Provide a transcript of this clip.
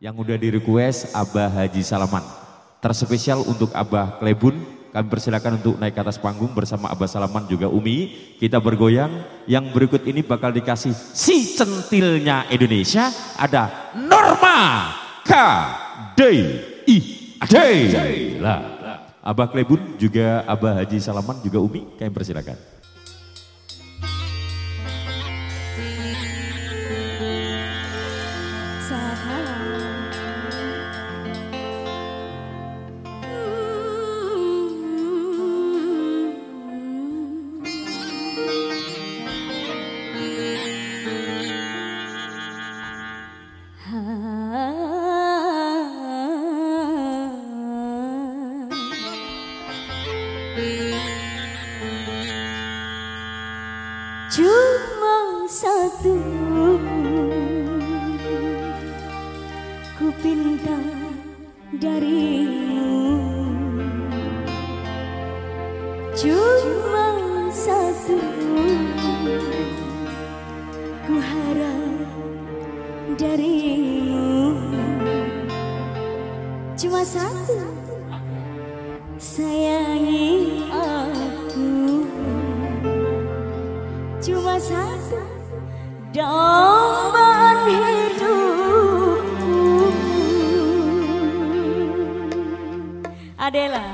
yang udah di request Abah Haji Salaman. Terspesial untuk Abah Klebun, kami persilakan untuk naik ke atas panggung bersama Abah Salaman juga Umi. Kita bergoyang, yang berikut ini bakal dikasih si centilnya Indonesia, ada Norma K. D. I. D. Abah Klebun juga Abah Haji Salaman juga Umi, kami persilakan. Cuma satu. Ku pinta darimu. Cuma satu. Ku harap darimu. Cuma satu. Sayangi satu. Dambaan hidupku. Adela